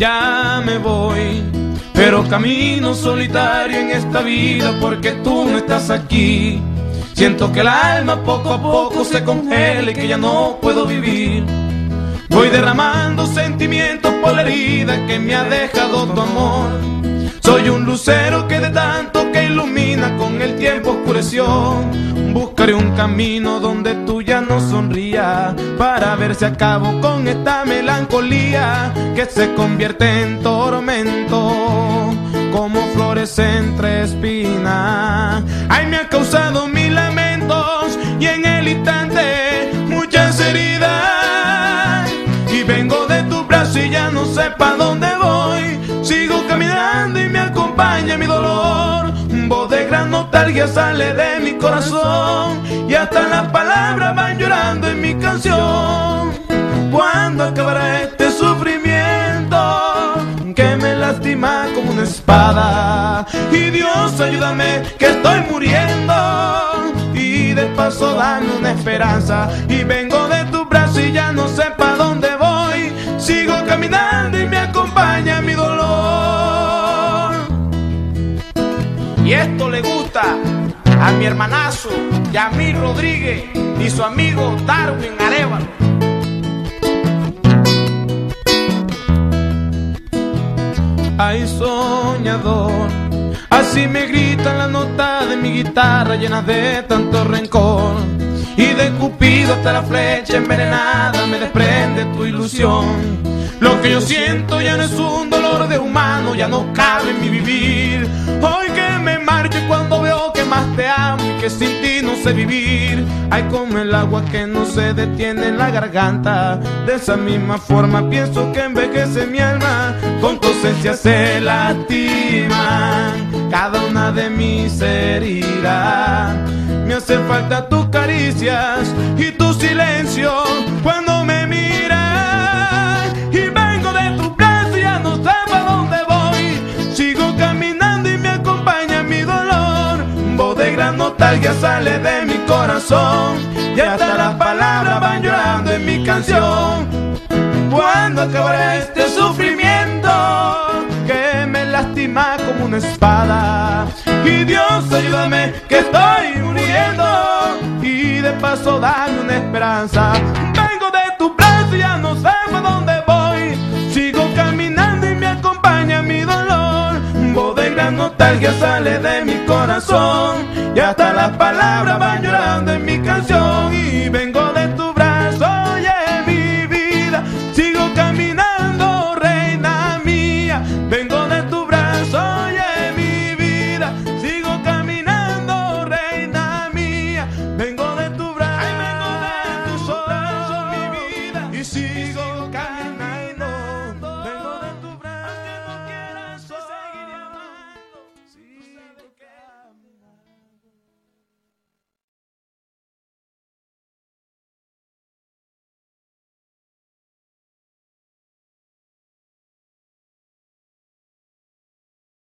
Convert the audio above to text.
ya me voy. Pero camino solitario en esta vida porque tú no estás aquí. Siento que el alma poco a poco se congela y que ya no puedo vivir. Voy derramando sentimientos por la herida que me ha dejado tu amor. Soy un lucero que de tanto que ilumina con el tiempo oscureció. Buscaré un camino donde tú ya no sonrías para ver si acabo con esta melancolía que se convierte en tormento como flores entre espinas. Nostalgia sale de mi corazón y hasta las palabras van llorando en mi canción. ¿Cuándo acabará este sufrimiento que me lastima como una espada? Y Dios ayúdame que estoy muriendo y de paso dame una esperanza y vengo de tu brazo y ya no sé pa' dónde voy. Sigo caminando y me acompaña mi dolor. Y esto le a mi hermanazo Yamil Rodríguez y su amigo Darwin Arevalo. Ay soñador, así me gritan las notas de mi guitarra llenas de tanto rencor. Y de Cupido hasta la flecha envenenada me desprende tu ilusión. Lo que yo siento ya no es un dolor de humano, ya no cabe en mi vivir. Hoy que que sin ti no sé vivir. Hay como el agua que no se detiene en la garganta. De esa misma forma pienso que envejece mi alma. Con tu se lastima cada una de mis heridas. Me hace falta tus caricias y tu silencio nostalgia sale de mi corazón. Y hasta las palabras van llorando en mi canción. ¿Cuándo acabará este sufrimiento que me lastima como una espada? Y Dios ayúdame que estoy muriendo y de paso dame una esperanza. Vengo de tu brazo y ya no sé para dónde voy. Sigo caminando y me acompaña mi dolor. Voz de gran nostalgia sale de mi corazón y hasta las palabras van